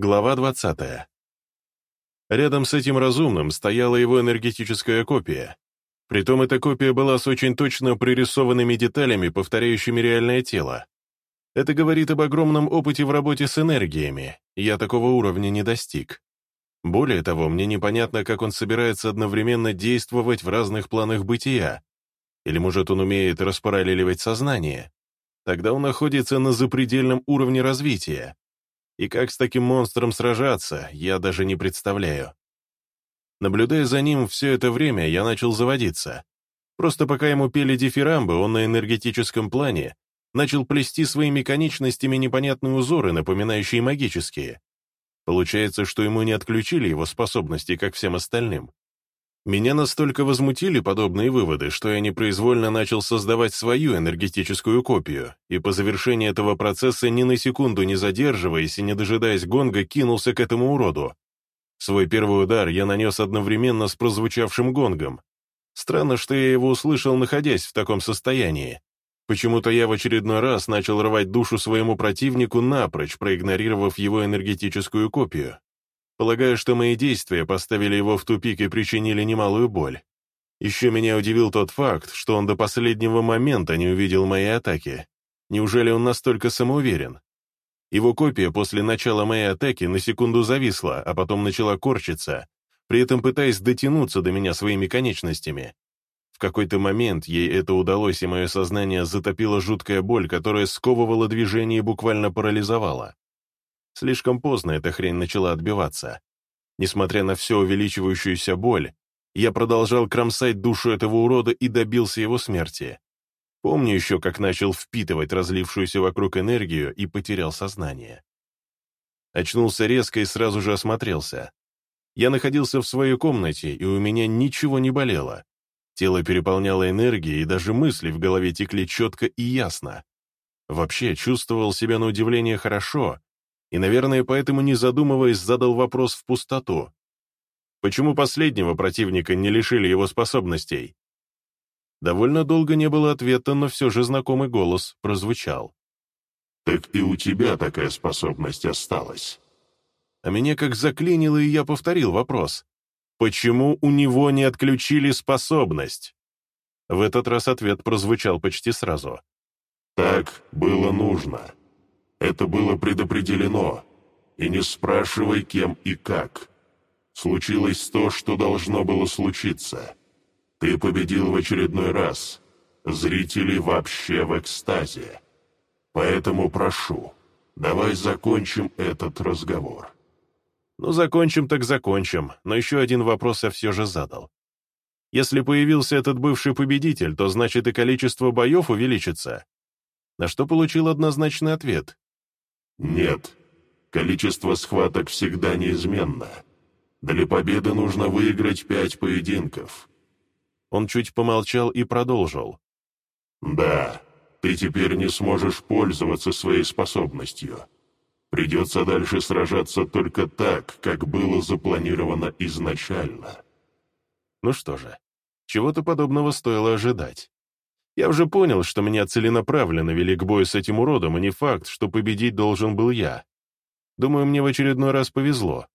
Глава 20. Рядом с этим разумным стояла его энергетическая копия. Притом эта копия была с очень точно пририсованными деталями, повторяющими реальное тело. Это говорит об огромном опыте в работе с энергиями, я такого уровня не достиг. Более того, мне непонятно, как он собирается одновременно действовать в разных планах бытия. Или, может, он умеет распараллеливать сознание. Тогда он находится на запредельном уровне развития, и как с таким монстром сражаться, я даже не представляю. Наблюдая за ним все это время, я начал заводиться. Просто пока ему пели дифирамбы, он на энергетическом плане начал плести своими конечностями непонятные узоры, напоминающие магические. Получается, что ему не отключили его способности, как всем остальным. Меня настолько возмутили подобные выводы, что я непроизвольно начал создавать свою энергетическую копию, и по завершении этого процесса ни на секунду не задерживаясь и не дожидаясь гонга, кинулся к этому уроду. Свой первый удар я нанес одновременно с прозвучавшим гонгом. Странно, что я его услышал, находясь в таком состоянии. Почему-то я в очередной раз начал рвать душу своему противнику напрочь, проигнорировав его энергетическую копию. Полагаю, что мои действия поставили его в тупик и причинили немалую боль. Еще меня удивил тот факт, что он до последнего момента не увидел моей атаки. Неужели он настолько самоуверен? Его копия после начала моей атаки на секунду зависла, а потом начала корчиться, при этом пытаясь дотянуться до меня своими конечностями. В какой-то момент ей это удалось, и мое сознание затопило жуткая боль, которая сковывала движение и буквально парализовала. Слишком поздно эта хрень начала отбиваться. Несмотря на все увеличивающуюся боль, я продолжал кромсать душу этого урода и добился его смерти. Помню еще, как начал впитывать разлившуюся вокруг энергию и потерял сознание. Очнулся резко и сразу же осмотрелся. Я находился в своей комнате, и у меня ничего не болело. Тело переполняло энергией, и даже мысли в голове текли четко и ясно. Вообще, чувствовал себя на удивление хорошо, и, наверное, поэтому, не задумываясь, задал вопрос в пустоту. Почему последнего противника не лишили его способностей? Довольно долго не было ответа, но все же знакомый голос прозвучал. «Так и у тебя такая способность осталась». А меня как заклинило, и я повторил вопрос. Почему у него не отключили способность? В этот раз ответ прозвучал почти сразу. «Так было нужно». Это было предопределено. И не спрашивай, кем и как. Случилось то, что должно было случиться. Ты победил в очередной раз. Зрители вообще в экстазе. Поэтому прошу, давай закончим этот разговор. Ну, закончим так закончим, но еще один вопрос я все же задал. Если появился этот бывший победитель, то значит и количество боев увеличится. На что получил однозначный ответ. Нет, количество схваток всегда неизменно. Для победы нужно выиграть пять поединков. Он чуть помолчал и продолжил. Да, ты теперь не сможешь пользоваться своей способностью. Придется дальше сражаться только так, как было запланировано изначально. Ну что же, чего-то подобного стоило ожидать. Я уже понял, что меня целенаправленно вели к бою с этим уродом, и не факт, что победить должен был я. Думаю, мне в очередной раз повезло.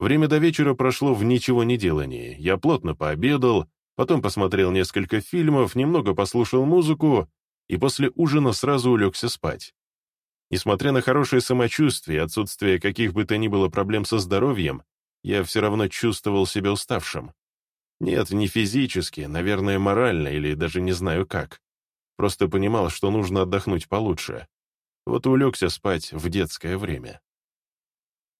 Время до вечера прошло в ничего не делании. Я плотно пообедал, потом посмотрел несколько фильмов, немного послушал музыку и после ужина сразу улегся спать. Несмотря на хорошее самочувствие и отсутствие каких бы то ни было проблем со здоровьем, я все равно чувствовал себя уставшим. Нет, не физически, наверное, морально или даже не знаю как. Просто понимал, что нужно отдохнуть получше. Вот улегся спать в детское время.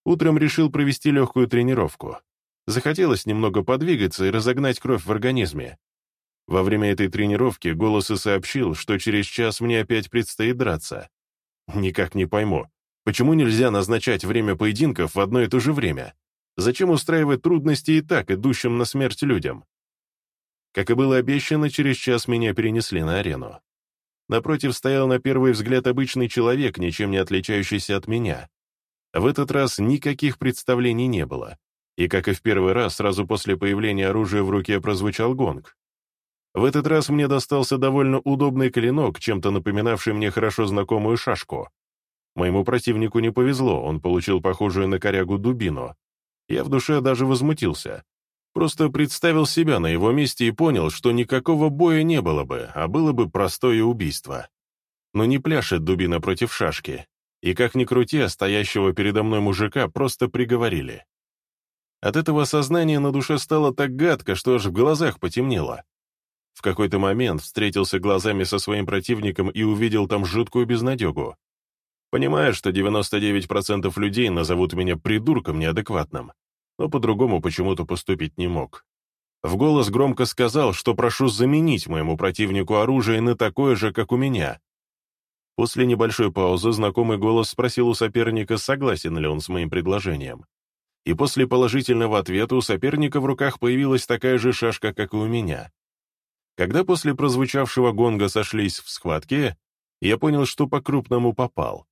Утром решил провести легкую тренировку. Захотелось немного подвигаться и разогнать кровь в организме. Во время этой тренировки голос и сообщил, что через час мне опять предстоит драться. Никак не пойму, почему нельзя назначать время поединков в одно и то же время? Зачем устраивать трудности и так, идущим на смерть людям? Как и было обещано, через час меня перенесли на арену. Напротив стоял на первый взгляд обычный человек, ничем не отличающийся от меня. В этот раз никаких представлений не было. И, как и в первый раз, сразу после появления оружия в руке прозвучал гонг. В этот раз мне достался довольно удобный клинок, чем-то напоминавший мне хорошо знакомую шашку. Моему противнику не повезло, он получил похожую на корягу дубину. Я в душе даже возмутился. Просто представил себя на его месте и понял, что никакого боя не было бы, а было бы простое убийство. Но не пляшет дубина против шашки. И как ни крути, а стоящего передо мной мужика просто приговорили. От этого осознания на душе стало так гадко, что аж в глазах потемнело. В какой-то момент встретился глазами со своим противником и увидел там жуткую безнадегу. Понимая, что 99% людей назовут меня придурком неадекватным, но по-другому почему-то поступить не мог. В голос громко сказал, что прошу заменить моему противнику оружие на такое же, как у меня. После небольшой паузы знакомый голос спросил у соперника, согласен ли он с моим предложением. И после положительного ответа у соперника в руках появилась такая же шашка, как и у меня. Когда после прозвучавшего гонга сошлись в схватке, я понял, что по-крупному попал.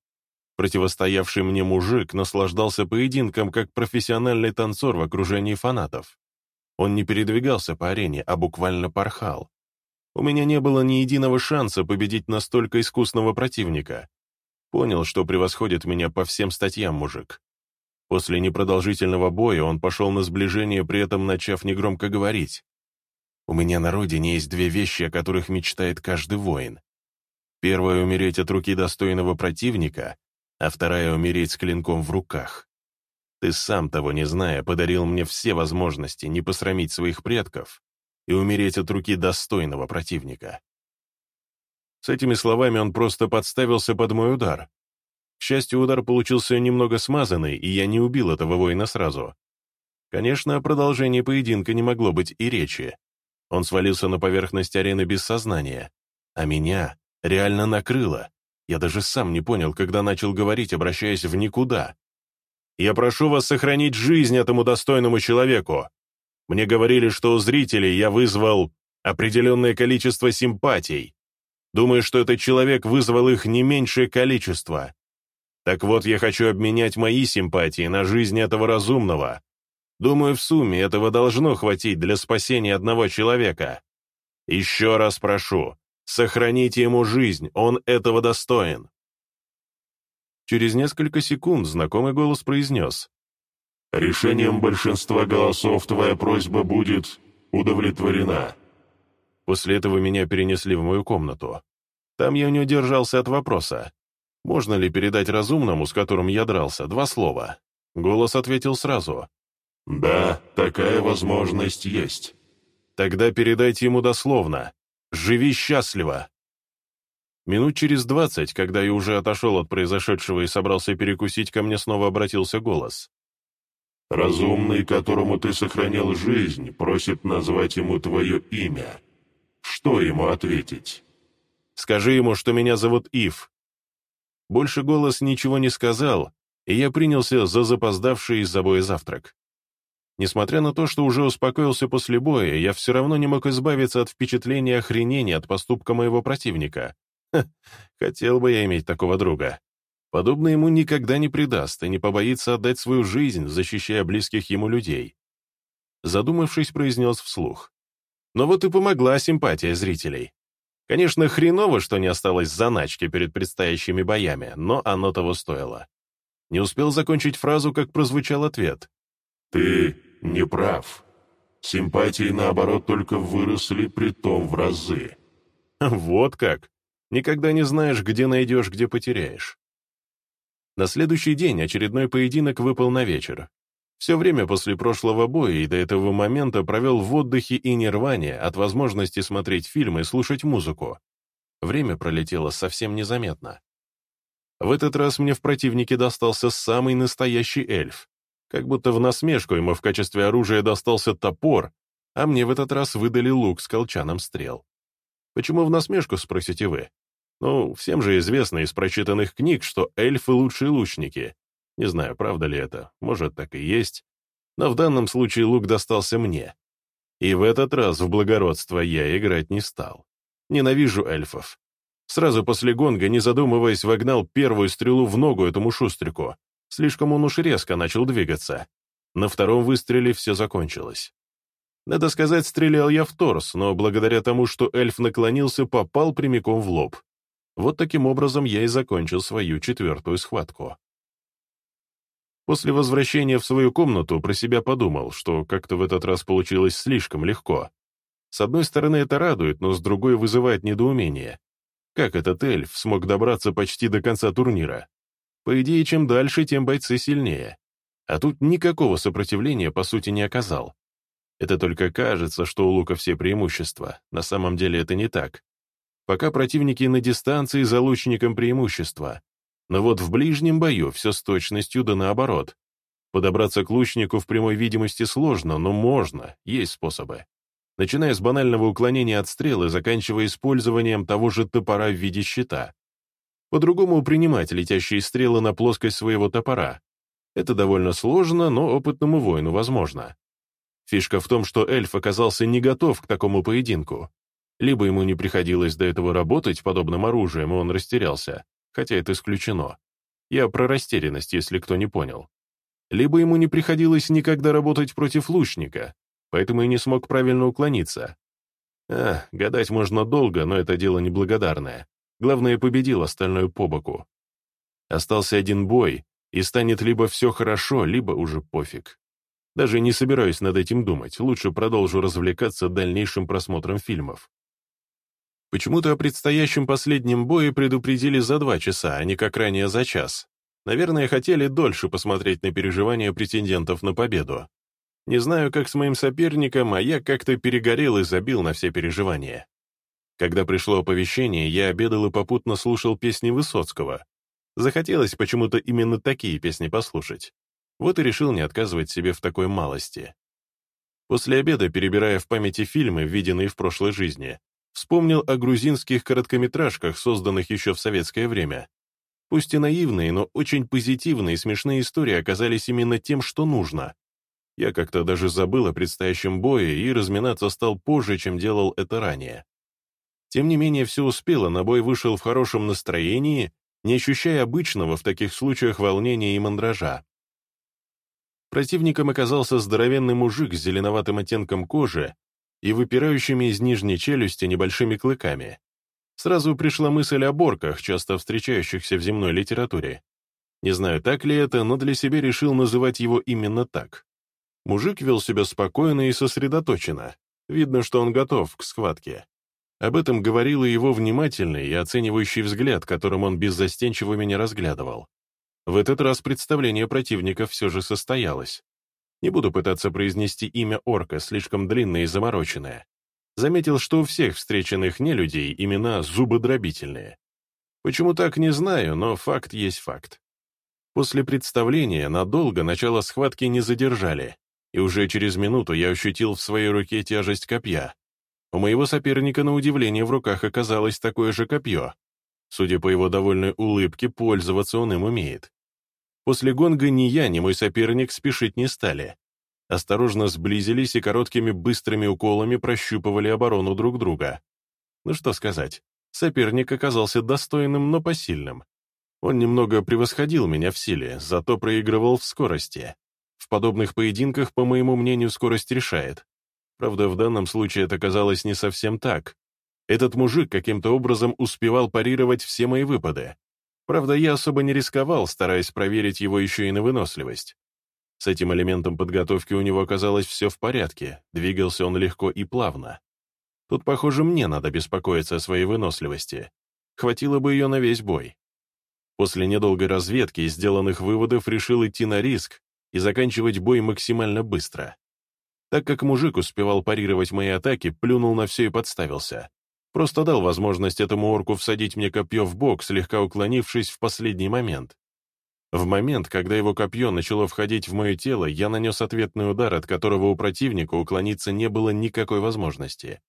Противостоявший мне мужик наслаждался поединком как профессиональный танцор в окружении фанатов. Он не передвигался по арене, а буквально порхал. У меня не было ни единого шанса победить настолько искусного противника. Понял, что превосходит меня по всем статьям мужик. После непродолжительного боя он пошел на сближение, при этом начав негромко говорить. У меня на родине есть две вещи, о которых мечтает каждый воин. Первое — умереть от руки достойного противника, а вторая — умереть с клинком в руках. Ты сам того не зная, подарил мне все возможности не посрамить своих предков и умереть от руки достойного противника. С этими словами он просто подставился под мой удар. К счастью, удар получился немного смазанный, и я не убил этого воина сразу. Конечно, о продолжении поединка не могло быть и речи, он свалился на поверхность арены без сознания. А меня реально накрыло. Я даже сам не понял, когда начал говорить, обращаясь в никуда. «Я прошу вас сохранить жизнь этому достойному человеку. Мне говорили, что у зрителей я вызвал определенное количество симпатий. Думаю, что этот человек вызвал их не меньшее количество. Так вот, я хочу обменять мои симпатии на жизнь этого разумного, Думаю, в сумме этого должно хватить для спасения одного человека. Еще раз прошу, сохраните ему жизнь, он этого достоин. Через несколько секунд знакомый голос произнес. «Решением большинства голосов твоя просьба будет удовлетворена». После этого меня перенесли в мою комнату. Там я не удержался от вопроса. Можно ли передать разумному, с которым я дрался, два слова? Голос ответил сразу. «Да, такая возможность есть». «Тогда передайте ему дословно. Живи счастливо». Минут через двадцать, когда я уже отошел от произошедшего и собрался перекусить, ко мне снова обратился голос. «Разумный, которому ты сохранил жизнь, просит назвать ему твое имя. Что ему ответить?» «Скажи ему, что меня зовут Ив». Больше голос ничего не сказал, и я принялся за запоздавший из забоя завтрак. Несмотря на то, что уже успокоился после боя, я все равно не мог избавиться от впечатления охренения от поступка моего противника. Ха, хотел бы я иметь такого друга. Подобно ему никогда не предаст и не побоится отдать свою жизнь, защищая близких ему людей. Задумавшись, произнес вслух. Но вот и помогла симпатия зрителей. Конечно, хреново, что не осталось заначки перед предстоящими боями, но оно того стоило. Не успел закончить фразу, как прозвучал ответ. «Ты не прав. Симпатии, наоборот, только выросли, притом в разы». «Вот как! Никогда не знаешь, где найдешь, где потеряешь». На следующий день очередной поединок выпал на вечер. Все время после прошлого боя и до этого момента провел в отдыхе и нирване от возможности смотреть фильмы и слушать музыку. Время пролетело совсем незаметно. В этот раз мне в противнике достался самый настоящий эльф. Как будто в насмешку ему в качестве оружия достался топор, а мне в этот раз выдали лук с колчаном стрел. Почему в насмешку, спросите вы? Ну, всем же известно из прочитанных книг, что эльфы — лучшие лучники. Не знаю, правда ли это, может, так и есть. Но в данном случае лук достался мне. И в этот раз в благородство я играть не стал. Ненавижу эльфов. Сразу после гонга, не задумываясь, вогнал первую стрелу в ногу этому шустрику, Слишком он уж резко начал двигаться. На втором выстреле все закончилось. Надо сказать, стрелял я в торс, но благодаря тому, что эльф наклонился, попал прямиком в лоб. Вот таким образом я и закончил свою четвертую схватку. После возвращения в свою комнату про себя подумал, что как-то в этот раз получилось слишком легко. С одной стороны, это радует, но с другой вызывает недоумение. Как этот эльф смог добраться почти до конца турнира? По идее, чем дальше, тем бойцы сильнее. А тут никакого сопротивления, по сути, не оказал. Это только кажется, что у лука все преимущества. На самом деле это не так. Пока противники на дистанции, за лучником преимущество. Но вот в ближнем бою все с точностью да наоборот. Подобраться к лучнику в прямой видимости сложно, но можно, есть способы. Начиная с банального уклонения от стрелы, заканчивая использованием того же топора в виде щита. По-другому принимать летящие стрелы на плоскость своего топора. Это довольно сложно, но опытному воину возможно. Фишка в том, что эльф оказался не готов к такому поединку. Либо ему не приходилось до этого работать подобным оружием, и он растерялся, хотя это исключено. Я про растерянность, если кто не понял. Либо ему не приходилось никогда работать против лучника, поэтому и не смог правильно уклониться. А, гадать можно долго, но это дело неблагодарное. Главное, победил остальное по боку. Остался один бой, и станет либо все хорошо, либо уже пофиг. Даже не собираюсь над этим думать, лучше продолжу развлекаться дальнейшим просмотром фильмов. Почему-то о предстоящем последнем бое предупредили за два часа, а не как ранее за час. Наверное, хотели дольше посмотреть на переживания претендентов на победу. Не знаю, как с моим соперником, а я как-то перегорел и забил на все переживания. Когда пришло оповещение, я обедал и попутно слушал песни Высоцкого. Захотелось почему-то именно такие песни послушать. Вот и решил не отказывать себе в такой малости. После обеда, перебирая в памяти фильмы, виденные в прошлой жизни, Вспомнил о грузинских короткометражках, созданных еще в советское время. Пусть и наивные, но очень позитивные и смешные истории оказались именно тем, что нужно. Я как-то даже забыл о предстоящем бое и разминаться стал позже, чем делал это ранее. Тем не менее, все успело, на бой вышел в хорошем настроении, не ощущая обычного в таких случаях волнения и мандража. Противником оказался здоровенный мужик с зеленоватым оттенком кожи и выпирающими из нижней челюсти небольшими клыками. Сразу пришла мысль о борках, часто встречающихся в земной литературе. Не знаю, так ли это, но для себя решил называть его именно так. Мужик вел себя спокойно и сосредоточенно. Видно, что он готов к схватке. Об этом говорил и его внимательный и оценивающий взгляд, которым он беззастенчиво меня разглядывал. В этот раз представление противника все же состоялось. Не буду пытаться произнести имя орка, слишком длинное и замороченное. Заметил, что у всех встреченных нелюдей имена зубодробительные. Почему так, не знаю, но факт есть факт. После представления надолго начало схватки не задержали, и уже через минуту я ощутил в своей руке тяжесть копья. У моего соперника, на удивление, в руках оказалось такое же копье. Судя по его довольной улыбке, пользоваться он им умеет. После гонга ни я, ни мой соперник спешить не стали. Осторожно сблизились и короткими быстрыми уколами прощупывали оборону друг друга. Ну что сказать, соперник оказался достойным, но посильным. Он немного превосходил меня в силе, зато проигрывал в скорости. В подобных поединках, по моему мнению, скорость решает. Правда, в данном случае это казалось не совсем так. Этот мужик каким-то образом успевал парировать все мои выпады. Правда, я особо не рисковал, стараясь проверить его еще и на выносливость. С этим элементом подготовки у него оказалось все в порядке, двигался он легко и плавно. Тут, похоже, мне надо беспокоиться о своей выносливости. Хватило бы ее на весь бой. После недолгой разведки и сделанных выводов решил идти на риск и заканчивать бой максимально быстро. Так как мужик успевал парировать мои атаки, плюнул на все и подставился. Просто дал возможность этому орку всадить мне копье в бок, слегка уклонившись в последний момент. В момент, когда его копье начало входить в мое тело, я нанес ответный удар, от которого у противника уклониться не было никакой возможности.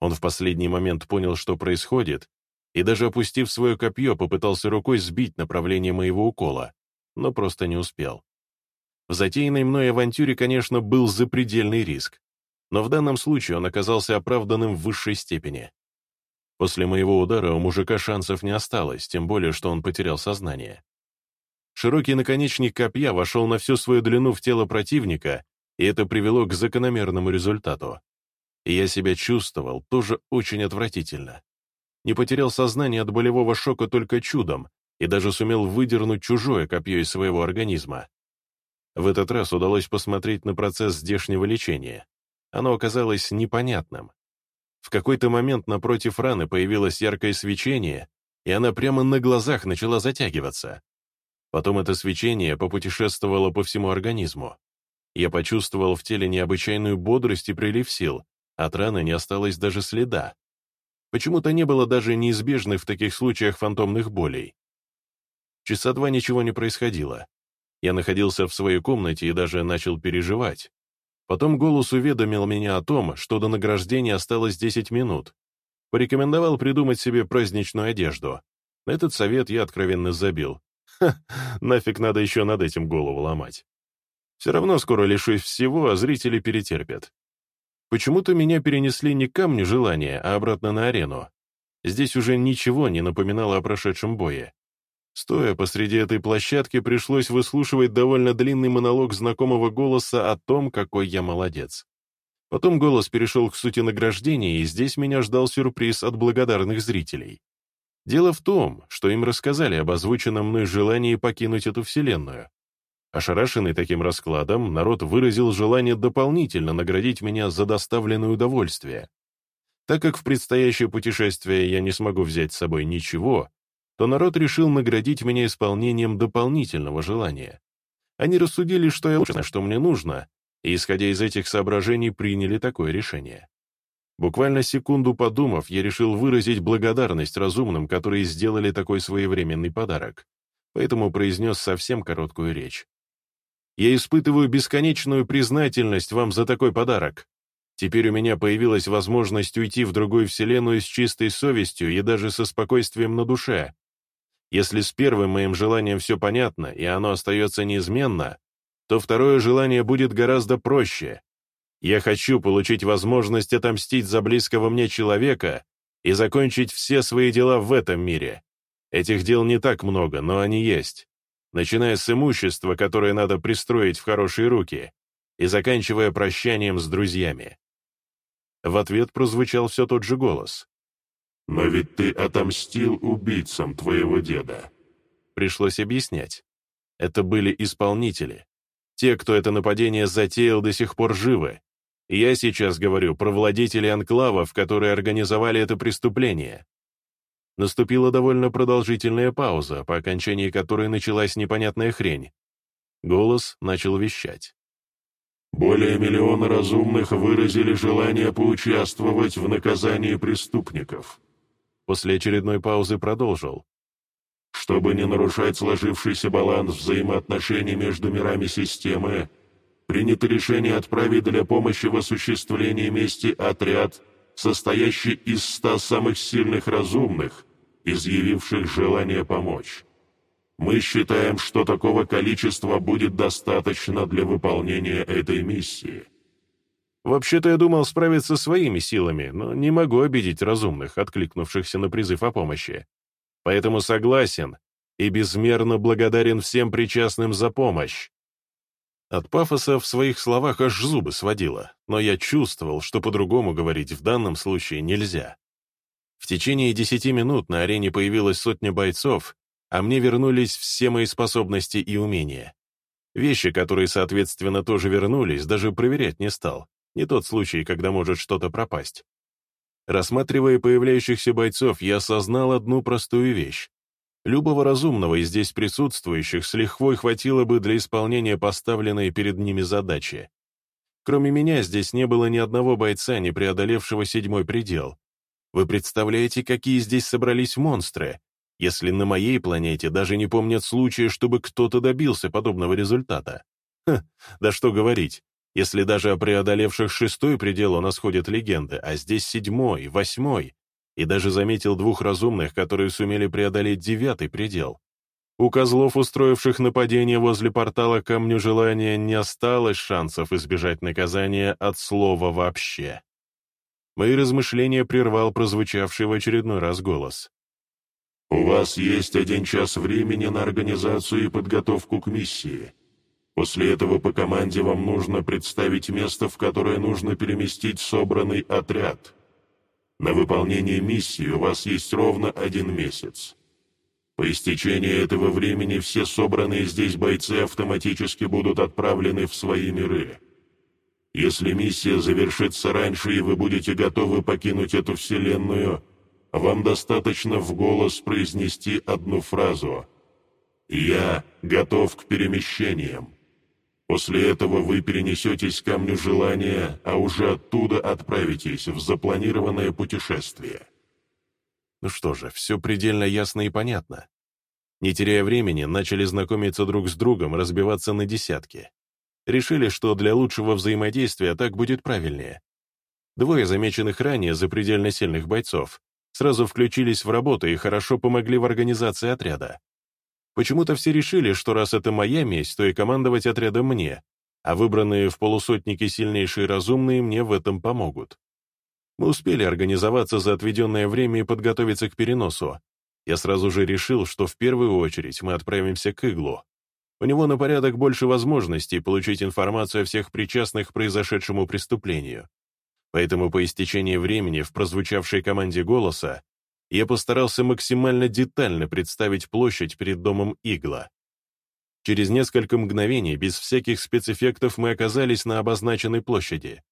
Он в последний момент понял, что происходит, и даже опустив свое копье, попытался рукой сбить направление моего укола, но просто не успел. В затеянной мной авантюре, конечно, был запредельный риск, но в данном случае он оказался оправданным в высшей степени. После моего удара у мужика шансов не осталось, тем более, что он потерял сознание. Широкий наконечник копья вошел на всю свою длину в тело противника, и это привело к закономерному результату. И я себя чувствовал тоже очень отвратительно. не потерял сознание от болевого шока только чудом и даже сумел выдернуть чужое копье из своего организма. В этот раз удалось посмотреть на процесс здешнего лечения. Оно оказалось непонятным. В какой-то момент напротив раны появилось яркое свечение, и она прямо на глазах начала затягиваться. Потом это свечение попутешествовало по всему организму. Я почувствовал в теле необычайную бодрость и прилив сил, от раны не осталось даже следа. Почему-то не было даже неизбежных в таких случаях фантомных болей. Часа два ничего не происходило. Я находился в своей комнате и даже начал переживать. Потом голос уведомил меня о том, что до награждения осталось 10 минут. Порекомендовал придумать себе праздничную одежду. На этот совет я откровенно забил. Ха, нафиг надо еще над этим голову ломать. Все равно скоро лишусь всего, а зрители перетерпят. Почему-то меня перенесли не к камню желания, а обратно на арену. Здесь уже ничего не напоминало о прошедшем бое. Стоя посреди этой площадки, пришлось выслушивать довольно длинный монолог знакомого голоса о том, какой я молодец. Потом голос перешел к сути награждения, и здесь меня ждал сюрприз от благодарных зрителей. Дело в том, что им рассказали об озвученном мной желании покинуть эту вселенную. Ошарашенный таким раскладом, народ выразил желание дополнительно наградить меня за доставленное удовольствие. Так как в предстоящее путешествие я не смогу взять с собой ничего, то народ решил наградить меня исполнением дополнительного желания. Они рассудили, что я лучше, что мне нужно, и, исходя из этих соображений, приняли такое решение. Буквально секунду подумав, я решил выразить благодарность разумным, которые сделали такой своевременный подарок, поэтому произнес совсем короткую речь. Я испытываю бесконечную признательность вам за такой подарок. Теперь у меня появилась возможность уйти в другую вселенную с чистой совестью и даже со спокойствием на душе. Если с первым моим желанием все понятно, и оно остается неизменно, то второе желание будет гораздо проще. Я хочу получить возможность отомстить за близкого мне человека и закончить все свои дела в этом мире. Этих дел не так много, но они есть начиная с имущества, которое надо пристроить в хорошие руки, и заканчивая прощанием с друзьями. В ответ прозвучал все тот же голос. «Но ведь ты отомстил убийцам твоего деда». Пришлось объяснять. Это были исполнители. Те, кто это нападение затеял, до сих пор живы. Я сейчас говорю про владетелей анклавов, которые организовали это преступление. Наступила довольно продолжительная пауза, по окончании которой началась непонятная хрень. Голос начал вещать. «Более миллиона разумных выразили желание поучаствовать в наказании преступников». После очередной паузы продолжил. «Чтобы не нарушать сложившийся баланс взаимоотношений между мирами системы, принято решение отправить для помощи в осуществлении мести отряд, состоящий из ста самых сильных разумных, изъявивших желание помочь. Мы считаем, что такого количества будет достаточно для выполнения этой миссии. Вообще-то я думал справиться своими силами, но не могу обидеть разумных, откликнувшихся на призыв о помощи. Поэтому согласен и безмерно благодарен всем причастным за помощь. От пафоса в своих словах аж зубы сводило, но я чувствовал, что по-другому говорить в данном случае нельзя. В течение десяти минут на арене появилась сотня бойцов, а мне вернулись все мои способности и умения. Вещи, которые, соответственно, тоже вернулись, даже проверять не стал. Не тот случай, когда может что-то пропасть. Рассматривая появляющихся бойцов, я осознал одну простую вещь. Любого разумного из здесь присутствующих с лихвой хватило бы для исполнения поставленной перед ними задачи. Кроме меня здесь не было ни одного бойца, не преодолевшего седьмой предел, вы представляете, какие здесь собрались монстры, если на моей планете даже не помнят случая, чтобы кто-то добился подобного результата? Ха, да что говорить, если даже о преодолевших шестой предел у нас ходят легенды, а здесь седьмой, восьмой, и даже заметил двух разумных, которые сумели преодолеть девятый предел. У козлов, устроивших нападение возле портала Камню Желания, не осталось шансов избежать наказания от слова вообще. Мои размышления прервал прозвучавший в очередной раз голос. «У вас есть один час времени на организацию и подготовку к миссии. После этого по команде вам нужно представить место, в которое нужно переместить собранный отряд. На выполнение миссии у вас есть ровно один месяц. По истечении этого времени все собранные здесь бойцы автоматически будут отправлены в свои миры. Если миссия завершится раньше и вы будете готовы покинуть эту вселенную, вам достаточно в голос произнести одну фразу «Я готов к перемещениям». После этого вы перенесетесь к камню желания, а уже оттуда отправитесь в запланированное путешествие. Ну что же, все предельно ясно и понятно. Не теряя времени, начали знакомиться друг с другом, разбиваться на десятки. Решили, что для лучшего взаимодействия так будет правильнее. Двое замеченных ранее запредельно сильных бойцов сразу включились в работу и хорошо помогли в организации отряда. Почему-то все решили, что раз это моя месть, то и командовать отрядом мне, а выбранные в полусотники сильнейшие разумные мне в этом помогут. Мы успели организоваться за отведенное время и подготовиться к переносу. Я сразу же решил, что в первую очередь мы отправимся к Иглу. У него на порядок больше возможностей получить информацию о всех причастных к произошедшему преступлению. Поэтому по истечении времени в прозвучавшей команде голоса я постарался максимально детально представить площадь перед домом Игла. Через несколько мгновений, без всяких спецэффектов, мы оказались на обозначенной площади.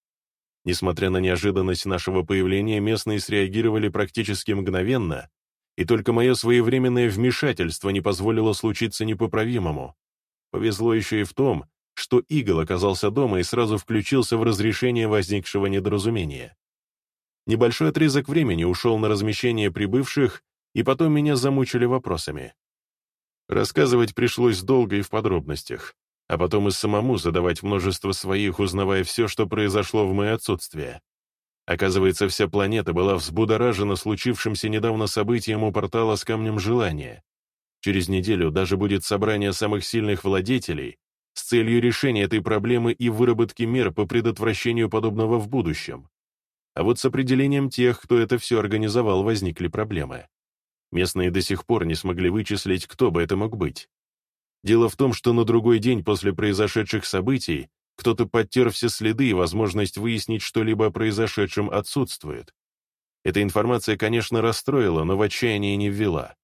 Несмотря на неожиданность нашего появления, местные среагировали практически мгновенно, и только мое своевременное вмешательство не позволило случиться непоправимому. Повезло еще и в том, что Игл оказался дома и сразу включился в разрешение возникшего недоразумения. Небольшой отрезок времени ушел на размещение прибывших, и потом меня замучили вопросами. Рассказывать пришлось долго и в подробностях, а потом и самому задавать множество своих, узнавая все, что произошло в мое отсутствие. Оказывается, вся планета была взбудоражена случившимся недавно событием у портала с Камнем Желания. Через неделю даже будет собрание самых сильных владетелей с целью решения этой проблемы и выработки мер по предотвращению подобного в будущем. А вот с определением тех, кто это все организовал, возникли проблемы. Местные до сих пор не смогли вычислить, кто бы это мог быть. Дело в том, что на другой день после произошедших событий кто-то подтер все следы, и возможность выяснить что-либо о произошедшем отсутствует. Эта информация, конечно, расстроила, но в отчаяние не ввела.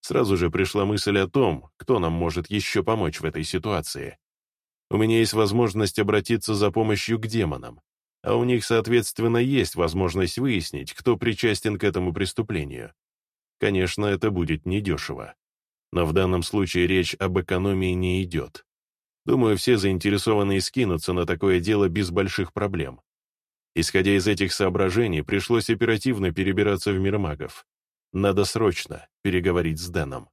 Сразу же пришла мысль о том, кто нам может еще помочь в этой ситуации. У меня есть возможность обратиться за помощью к демонам а у них, соответственно, есть возможность выяснить, кто причастен к этому преступлению. Конечно, это будет недешево. Но в данном случае речь об экономии не идет. Думаю, все заинтересованные скинутся на такое дело без больших проблем. Исходя из этих соображений, пришлось оперативно перебираться в мир магов. Надо срочно переговорить с Дэном.